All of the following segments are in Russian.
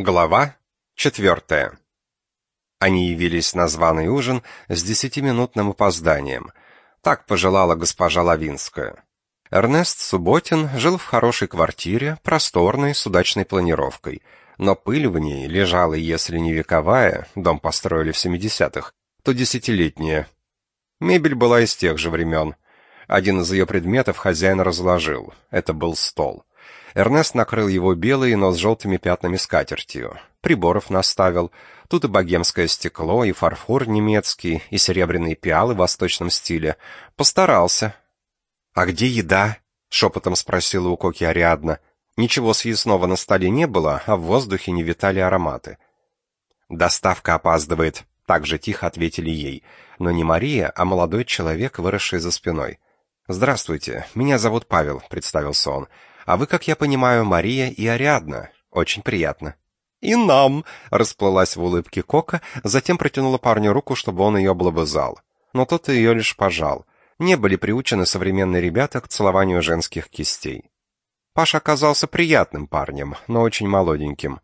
Глава четвертая. Они явились на званый ужин с десятиминутным опозданием. Так пожелала госпожа Лавинская. Эрнест Субботин жил в хорошей квартире, просторной, с удачной планировкой. Но пыль в ней лежала, если не вековая, дом построили в 70-х, то десятилетняя. Мебель была из тех же времен. Один из ее предметов хозяин разложил. Это был стол. Эрнест накрыл его белой, но с желтыми пятнами скатертью. Приборов наставил. Тут и богемское стекло, и фарфор немецкий, и серебряные пиалы в восточном стиле. Постарался. «А где еда?» — шепотом спросила у Коки Ариадна. Ничего съестного на столе не было, а в воздухе не витали ароматы. «Доставка опаздывает», — так же тихо ответили ей. Но не Мария, а молодой человек, выросший за спиной. «Здравствуйте, меня зовут Павел», — представился он. А вы, как я понимаю, Мария и Ариадна. Очень приятно». «И нам!» — расплылась в улыбке Кока, затем протянула парню руку, чтобы он ее облобызал. Но тот ее лишь пожал. Не были приучены современные ребята к целованию женских кистей. Паша оказался приятным парнем, но очень молоденьким.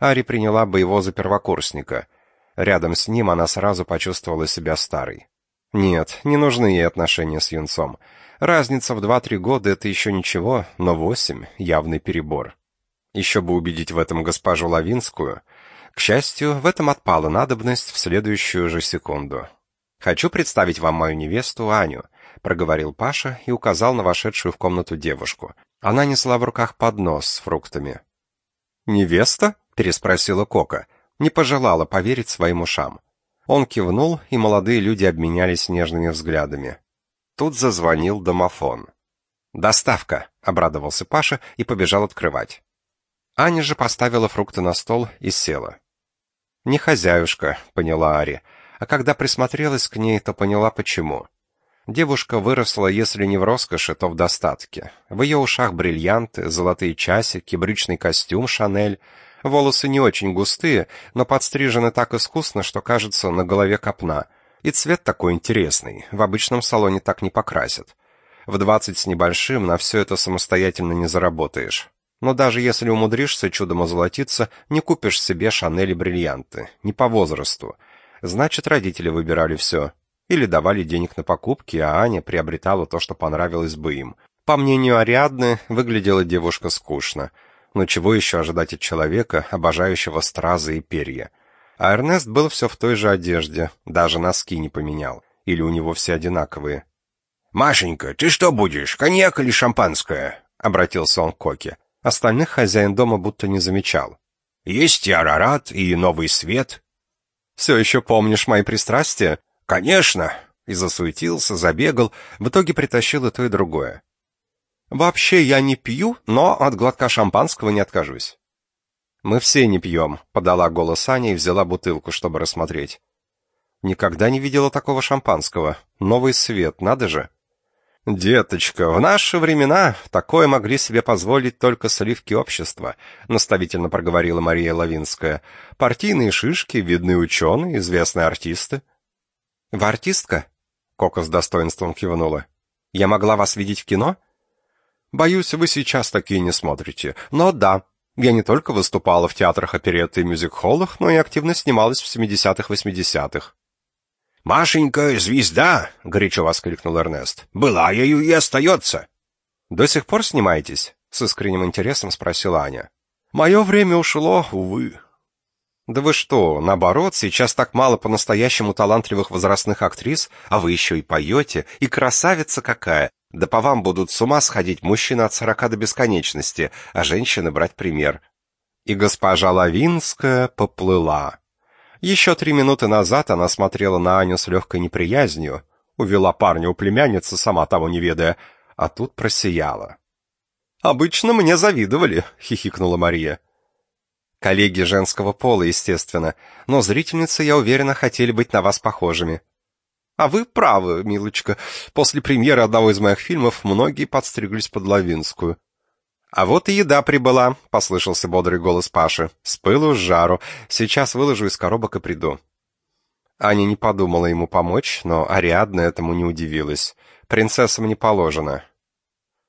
Ари приняла бы его за первокурсника. Рядом с ним она сразу почувствовала себя старой. Нет, не нужны ей отношения с юнцом. Разница в 2-3 года — это еще ничего, но 8 — явный перебор. Еще бы убедить в этом госпожу Лавинскую. К счастью, в этом отпала надобность в следующую же секунду. «Хочу представить вам мою невесту Аню», — проговорил Паша и указал на вошедшую в комнату девушку. Она несла в руках поднос с фруктами. «Невеста?» — переспросила Кока. Не пожелала поверить своим ушам. Он кивнул, и молодые люди обменялись нежными взглядами. Тут зазвонил домофон. «Доставка!» — обрадовался Паша и побежал открывать. Аня же поставила фрукты на стол и села. «Не хозяюшка», — поняла Ари, а когда присмотрелась к ней, то поняла, почему. Девушка выросла, если не в роскоши, то в достатке. В ее ушах бриллианты, золотые часики, брючный костюм «Шанель». Волосы не очень густые, но подстрижены так искусно, что кажется на голове копна — и цвет такой интересный, в обычном салоне так не покрасят. В двадцать с небольшим на все это самостоятельно не заработаешь. Но даже если умудришься чудом озолотиться, не купишь себе Шанель и бриллианты, не по возрасту. Значит, родители выбирали все. Или давали денег на покупки, а Аня приобретала то, что понравилось бы им. По мнению Ариадны, выглядела девушка скучно. Но чего еще ожидать от человека, обожающего стразы и перья? А Эрнест был все в той же одежде, даже носки не поменял. Или у него все одинаковые. «Машенька, ты что будешь, коньяк или шампанское?» — обратился он к Коке. Остальных хозяин дома будто не замечал. «Есть и арарат, и новый свет». «Все еще помнишь мои пристрастия?» «Конечно!» И засуетился, забегал, в итоге притащил и то, и другое. «Вообще я не пью, но от глотка шампанского не откажусь». «Мы все не пьем», — подала голос Аня и взяла бутылку, чтобы рассмотреть. «Никогда не видела такого шампанского. Новый свет, надо же». «Деточка, в наши времена такое могли себе позволить только сливки общества», — наставительно проговорила Мария Лавинская. «Партийные шишки, видные ученые, известные артисты». «Вы артистка?» — Кока с достоинством кивнула. «Я могла вас видеть в кино?» «Боюсь, вы сейчас такие не смотрите. Но да, я не только выступала в театрах оперетты и мюзик-холлах, но и активно снималась в 70-х-80-х. «Машенька — звезда!» — горячо воскликнул Эрнест. «Была ею и остается!» «До сих пор снимаетесь?» — с искренним интересом спросила Аня. «Мое время ушло, увы». «Да вы что, наоборот, сейчас так мало по-настоящему талантливых возрастных актрис, а вы еще и поете, и красавица какая! Да по вам будут с ума сходить мужчины от сорока до бесконечности, а женщины брать пример. И госпожа Лавинская поплыла. Еще три минуты назад она смотрела на Аню с легкой неприязнью, увела парня у племянницы, сама того не ведая, а тут просияла. «Обычно мне завидовали», — хихикнула Мария. «Коллеги женского пола, естественно, но зрительницы, я уверена, хотели быть на вас похожими», а вы правы, милочка. После премьеры одного из моих фильмов многие подстриглись под Лавинскую. А вот и еда прибыла, послышался бодрый голос Паши. С пылу с жару. Сейчас выложу из коробок и приду. Аня не подумала ему помочь, но Ариадна этому не удивилась. Принцессам не положено.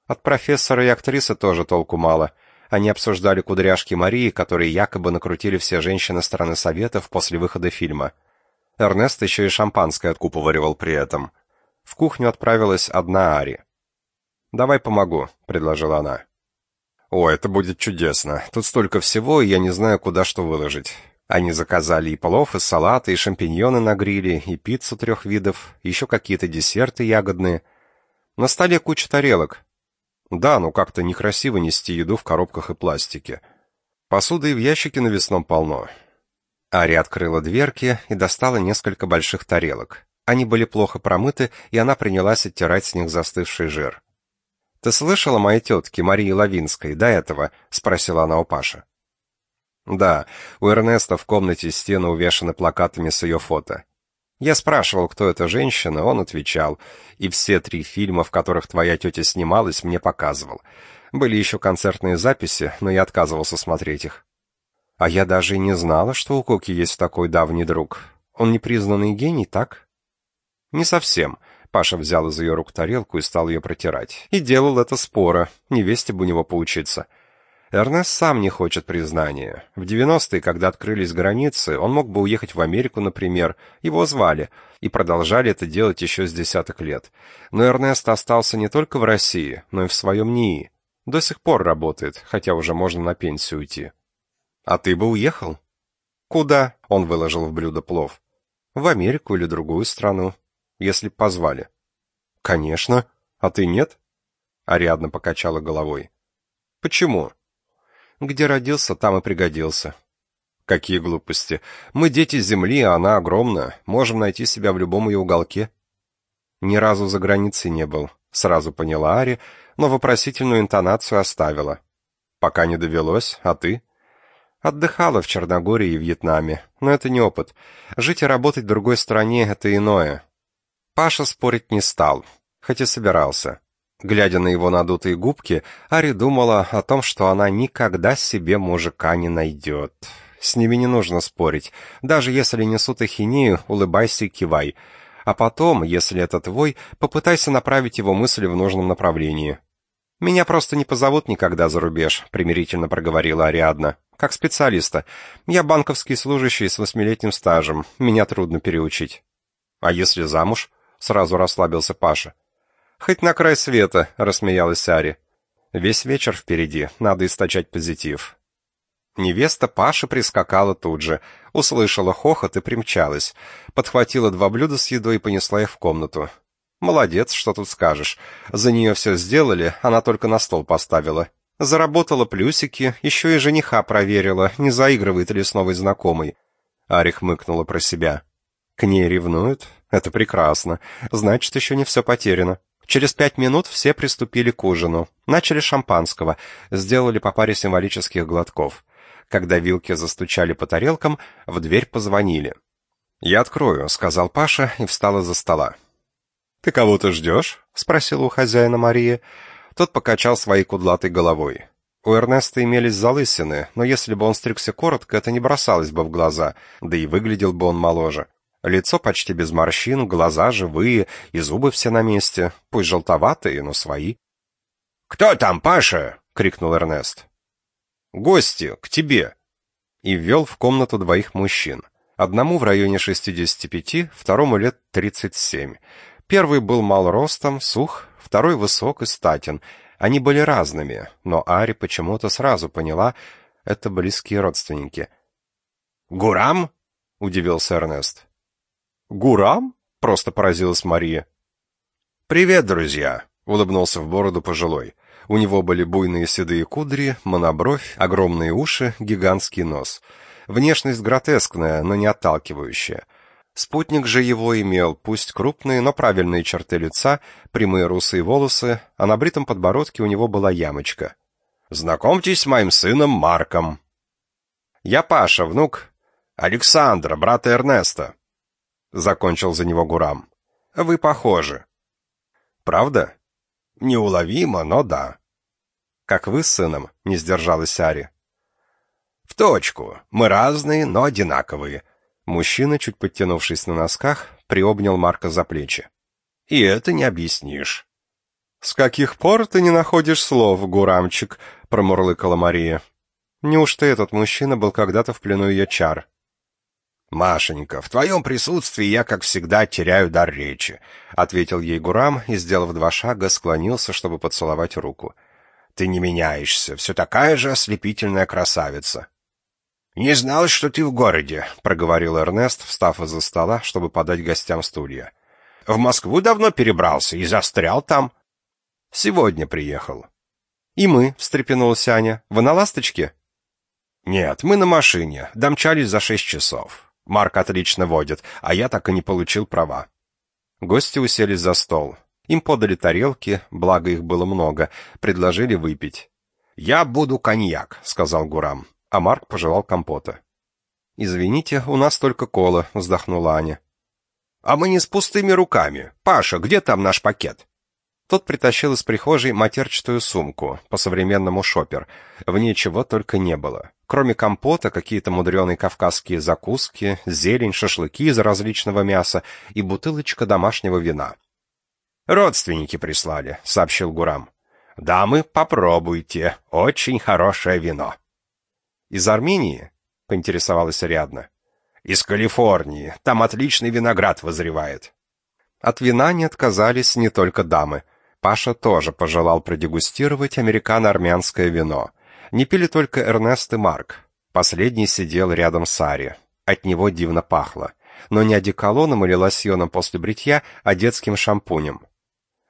От профессора и актрисы тоже толку мало. Они обсуждали кудряшки Марии, которые якобы накрутили все женщины страны Советов после выхода фильма. Эрнест еще и шампанское откупоривал при этом. В кухню отправилась одна Ари. «Давай помогу», — предложила она. «О, это будет чудесно. Тут столько всего, и я не знаю, куда что выложить». Они заказали и плов, и салаты, и шампиньоны на гриле, и пиццу трех видов, еще какие-то десерты ягодные. На столе куча тарелок. Да, ну как-то некрасиво нести еду в коробках и пластике. Посуды и в ящике навесном полно. Ари открыла дверки и достала несколько больших тарелок. Они были плохо промыты, и она принялась оттирать с них застывший жир. «Ты слышала моей тетки, Марии Лавинской, до этого?» — спросила она у Паши. «Да, у Эрнеста в комнате стены увешаны плакатами с ее фото. Я спрашивал, кто эта женщина, он отвечал. И все три фильма, в которых твоя тетя снималась, мне показывал. Были еще концертные записи, но я отказывался смотреть их. А я даже и не знала, что у Коки есть такой давний друг. Он непризнанный гений, так? Не совсем. Паша взял из ее рук тарелку и стал ее протирать. И делал это споро, невесте бы у него поучиться. Эрнест сам не хочет признания. В 90-е, когда открылись границы, он мог бы уехать в Америку, например. Его звали, и продолжали это делать еще с десяток лет. Но Эрнест остался не только в России, но и в своем НИИ. До сих пор работает, хотя уже можно на пенсию уйти. «А ты бы уехал?» «Куда?» — он выложил в блюдо плов. «В Америку или другую страну если позвали. Конечно. А ты нет? Ариадна покачала головой. Почему? Где родился, там и пригодился. Какие глупости. Мы дети земли, а она огромная. Можем найти себя в любом ее уголке. Ни разу за границей не был, сразу поняла Ари, но вопросительную интонацию оставила. Пока не довелось, а ты? Отдыхала в Черногории и Вьетнаме, но это не опыт. Жить и работать в другой стране — это иное. Паша спорить не стал, хоть и собирался. Глядя на его надутые губки, Ари думала о том, что она никогда себе мужика не найдет. С ними не нужно спорить. Даже если несут ахинею, улыбайся и кивай. А потом, если это твой, попытайся направить его мысли в нужном направлении. «Меня просто не позовут никогда за рубеж», — примирительно проговорила Ариадна. «Как специалиста. Я банковский служащий с восьмилетним стажем. Меня трудно переучить». «А если замуж?» Сразу расслабился Паша. «Хоть на край света», — рассмеялась Ари. «Весь вечер впереди, надо источать позитив». Невеста Паши прискакала тут же, услышала хохот и примчалась. Подхватила два блюда с едой и понесла их в комнату. «Молодец, что тут скажешь. За нее все сделали, она только на стол поставила. Заработала плюсики, еще и жениха проверила, не заигрывает ли с новой знакомой». Арих мыкнула про себя. «К ней ревнуют? Это прекрасно. Значит, еще не все потеряно. Через пять минут все приступили к ужину. Начали шампанского, сделали по паре символических глотков. Когда вилки застучали по тарелкам, в дверь позвонили. «Я открою», — сказал Паша и встал из-за стола. «Ты кого-то ждешь?» — спросила у хозяина Мария. Тот покачал своей кудлатой головой. У Эрнеста имелись залысины, но если бы он стригся коротко, это не бросалось бы в глаза, да и выглядел бы он моложе. Лицо почти без морщин, глаза живые, и зубы все на месте, пусть желтоватые, но свои. «Кто там, Паша?» — крикнул Эрнест. «Гости, к тебе!» И ввел в комнату двоих мужчин. Одному в районе 65, второму лет 37. Первый был мал ростом, сух, второй высок и статен. Они были разными, но Ари почему-то сразу поняла, это близкие родственники. «Гурам?» — удивился Эрнест. «Гурам?» — просто поразилась Мария. «Привет, друзья!» — улыбнулся в бороду пожилой. У него были буйные седые кудри, монобровь, огромные уши, гигантский нос. Внешность гротескная, но не отталкивающая. Спутник же его имел, пусть крупные, но правильные черты лица, прямые русые волосы, а на бритом подбородке у него была ямочка. «Знакомьтесь с моим сыном Марком». «Я Паша, внук Александра, брата Эрнеста», закончил за него Гурам. Вы похожи. Правда? Неуловимо, но да. Как вы с сыном, не сдержалась Ари. В точку. Мы разные, но одинаковые. Мужчина, чуть подтянувшись на носках, приобнял Марка за плечи. И это не объяснишь. «С каких пор ты не находишь слов, Гурамчик?» — промурлыкала Мария. Неужто этот мужчина был когда-то в плену ее чар? «Машенька, в твоем присутствии я, как всегда, теряю дар речи», — ответил ей Гурам и, сделав два шага, склонился, чтобы поцеловать руку. «Ты не меняешься, все такая же ослепительная красавица». «Не знал, что ты в городе», — проговорил Эрнест, встав из-за стола, чтобы подать гостям стулья. «В Москву давно перебрался и застрял там». «Сегодня приехал». «И мы», — встрепенулась Аня. «Вы на «Ласточке»?» «Нет, мы на машине. Домчались за шесть часов». Марк отлично водит, а я так и не получил права. Гости уселись за стол. Им подали тарелки, благо их было много, предложили выпить. «Я буду коньяк», — сказал Гурам, а Марк пожелал компота. «Извините, у нас только кола», — вздохнула Аня. «А мы не с пустыми руками. Паша, где там наш пакет?» Тот притащил из прихожей матерчатую сумку, по-современному шопер. В ней чего только не было. Кроме компота, какие-то мудреные кавказские закуски, зелень, шашлыки из различного мяса и бутылочка домашнего вина. «Родственники прислали», — сообщил Гурам. «Дамы, попробуйте. Очень хорошее вино». «Из Армении?» — поинтересовалась Ариадна. «Из Калифорнии. Там отличный виноград вызревает». От вина не отказались не только дамы — Паша тоже пожелал продегустировать американо-армянское вино. Не пили только Эрнест и Марк. Последний сидел рядом с Ари. От него дивно пахло. Но не одеколоном или лосьоном после бритья, а детским шампунем.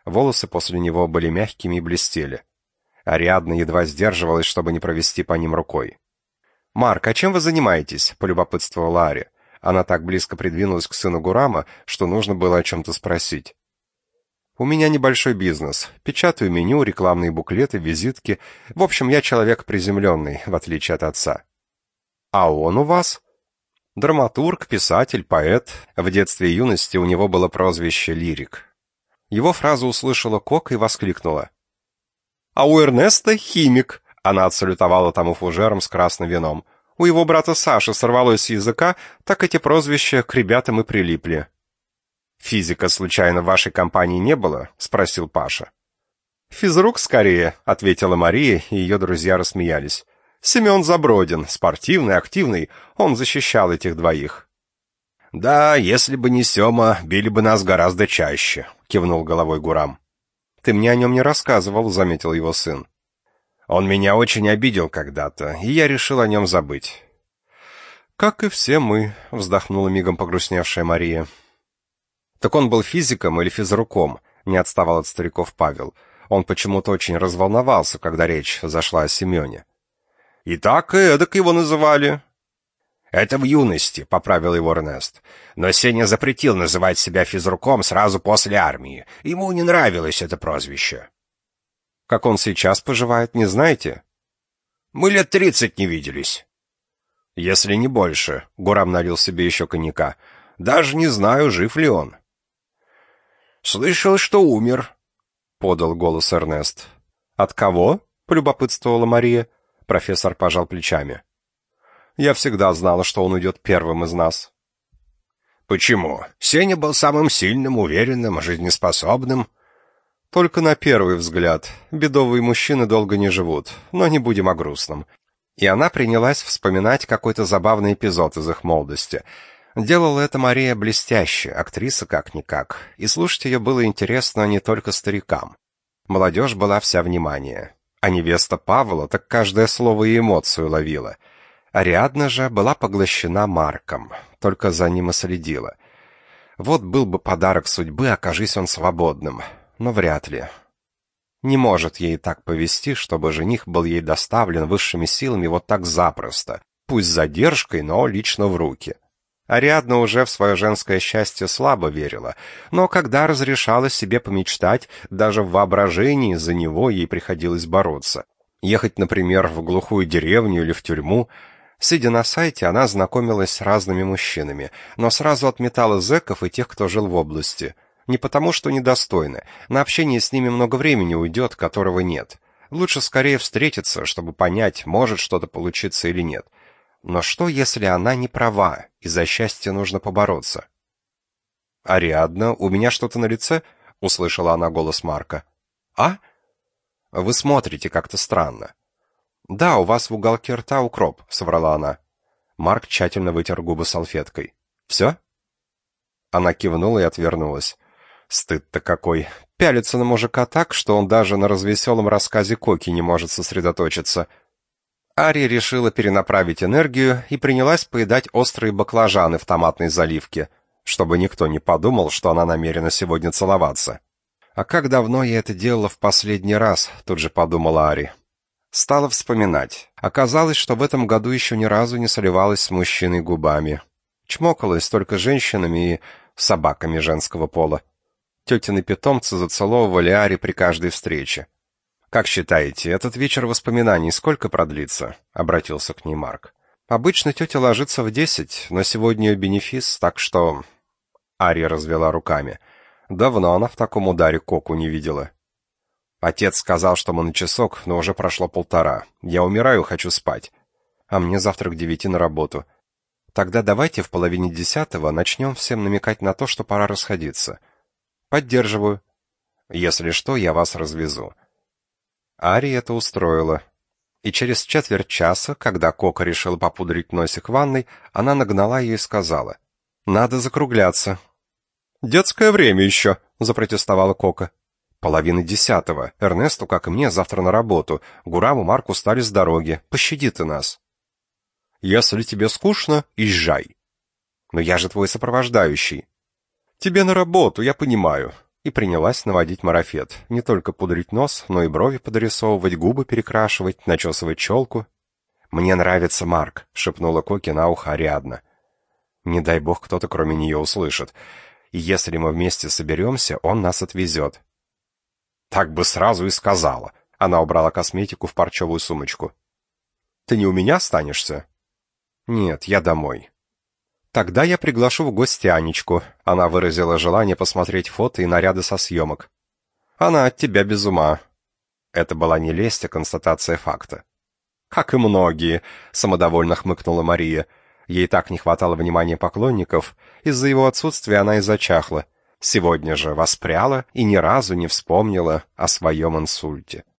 Волосы после него были мягкими и блестели. Ариадна едва сдерживалась, чтобы не провести по ним рукой. «Марк, а чем вы занимаетесь?» — полюбопытствовала Ари. Она так близко придвинулась к сыну Гурама, что нужно было о чем-то спросить. У меня небольшой бизнес. Печатаю меню, рекламные буклеты, визитки. В общем, я человек приземленный, в отличие от отца. А он у вас? Драматург, писатель, поэт. В детстве и юности у него было прозвище Лирик. Его фразу услышала Кок и воскликнула. «А у Эрнеста химик!» Она отсалютовала тому фужером с красным вином. У его брата Саши сорвалось с языка, так эти прозвища к ребятам и прилипли. «Физика, случайно, в вашей компании не было?» — спросил Паша. «Физрук скорее», — ответила Мария, и ее друзья рассмеялись. «Семен Забродин, спортивный, активный, он защищал этих двоих». «Да, если бы не Сема, били бы нас гораздо чаще», — кивнул головой Гурам. «Ты мне о нем не рассказывал», — заметил его сын. «Он меня очень обидел когда-то, и я решил о нем забыть». «Как и все мы», — вздохнула мигом погрустневшая Мария. Так он был физиком или физруком, не отставал от стариков Павел. Он почему-то очень разволновался, когда речь зашла о Семене. «И так и эдак его называли». «Это в юности», — поправил его Эрнест. «Но Сеня запретил называть себя физруком сразу после армии. Ему не нравилось это прозвище». «Как он сейчас поживает, не знаете?» «Мы лет тридцать не виделись». «Если не больше», — Гурам налил себе еще коньяка. «Даже не знаю, жив ли он». «Слышал, что умер», — подал голос Эрнест. «От кого?» — полюбопытствовала Мария. Профессор пожал плечами. «Я всегда знала, что он уйдет первым из нас». «Почему? Сеня был самым сильным, уверенным, жизнеспособным». «Только на первый взгляд. Бедовые мужчины долго не живут. Но не будем о грустном». И она принялась вспоминать какой-то забавный эпизод из их молодости — Делала это Мария блестяще, актриса как-никак, и слушать ее было интересно не только старикам. Молодежь была вся внимание. А невеста Павла так каждое слово и эмоцию ловила. Ариадна же была поглощена Марком, только за ним и следила. Вот был бы подарок судьбы, окажись он свободным, но вряд ли. Не может ей так повести, чтобы жених был ей доставлен высшими силами вот так запросто, пусть с задержкой, но лично в руки. — Ариадна уже в свое женское счастье слабо верила, но когда разрешала себе помечтать, даже в воображении за него ей приходилось бороться. Ехать, например, в глухую деревню или в тюрьму. Сидя на сайте, она знакомилась с разными мужчинами, но сразу отметала зэков и тех, кто жил в области. Не потому, что недостойны, на общение с ними много времени уйдет, которого нет. Лучше скорее встретиться, чтобы понять, может что-то получиться или нет. Но что, если она не права, и за счастье нужно побороться? «Ариадна, у меня что-то на лице?» — услышала она голос Марка. «А?» «Вы смотрите как-то странно». «Да, у вас в уголке рта укроп», — соврала она. Марк тщательно вытер губы салфеткой. «Все?» Она кивнула и отвернулась. Стыд-то какой. Пялится на мужика так, что он даже на развеселом рассказе Коки не может сосредоточиться. Ари решила перенаправить энергию и принялась поедать острые баклажаны в томатной заливке, чтобы никто не подумал, что она намерена сегодня целоваться. А как давно я это делала в последний раз, тут же подумала Ари. Стала вспоминать. Оказалось, что в этом году еще ни разу не соливалась с мужчиной губами. Чмокалась только женщинами и собаками женского пола. Тетины питомцы зацеловывали Ари при каждой встрече. «Как считаете, этот вечер воспоминаний сколько продлится?» — обратился к ней Марк. «Обычно тетя ложится в десять, но сегодня бенефис, так что...» Ари развела руками. Давно она в таком ударе Коку не видела. Отец сказал, что мы на часок, но уже прошло полтора. Я умираю, хочу спать. А мне завтра к девяти на работу. Тогда давайте в половине десятого начнем всем намекать на то, что пора расходиться. Поддерживаю. Если что, я вас развезу. Ари это устроила. И через четверть часа, когда Кока решила попудрить носик ванной, она нагнала ее и сказала: "Надо закругляться". "Детское время еще», — запротестовала Кока. Половина десятого. Эрнесту, как и мне, завтра на работу. Гураму Марку стали с дороги. Пощади ты нас. Если тебе скучно, езжай. Но я же твой сопровождающий. «Тебе на работу, я понимаю». И принялась наводить марафет. Не только пудрить нос, но и брови подрисовывать, губы перекрашивать, начесывать челку. «Мне нравится Марк», — шепнула Коки на ухо Ариадна. «Не дай бог кто-то кроме нее услышит. И если мы вместе соберемся, он нас отвезет». «Так бы сразу и сказала». Она убрала косметику в парчевую сумочку. «Ты не у меня останешься?» «Нет, я домой». Тогда я приглашу в гости Анечку. Она выразила желание посмотреть фото и наряды со съемок. Она от тебя без ума. Это была не лесть, а констатация факта. Как и многие, самодовольно хмыкнула Мария. Ей так не хватало внимания поклонников, из-за его отсутствия она и зачахла. Сегодня же воспряла и ни разу не вспомнила о своем инсульте.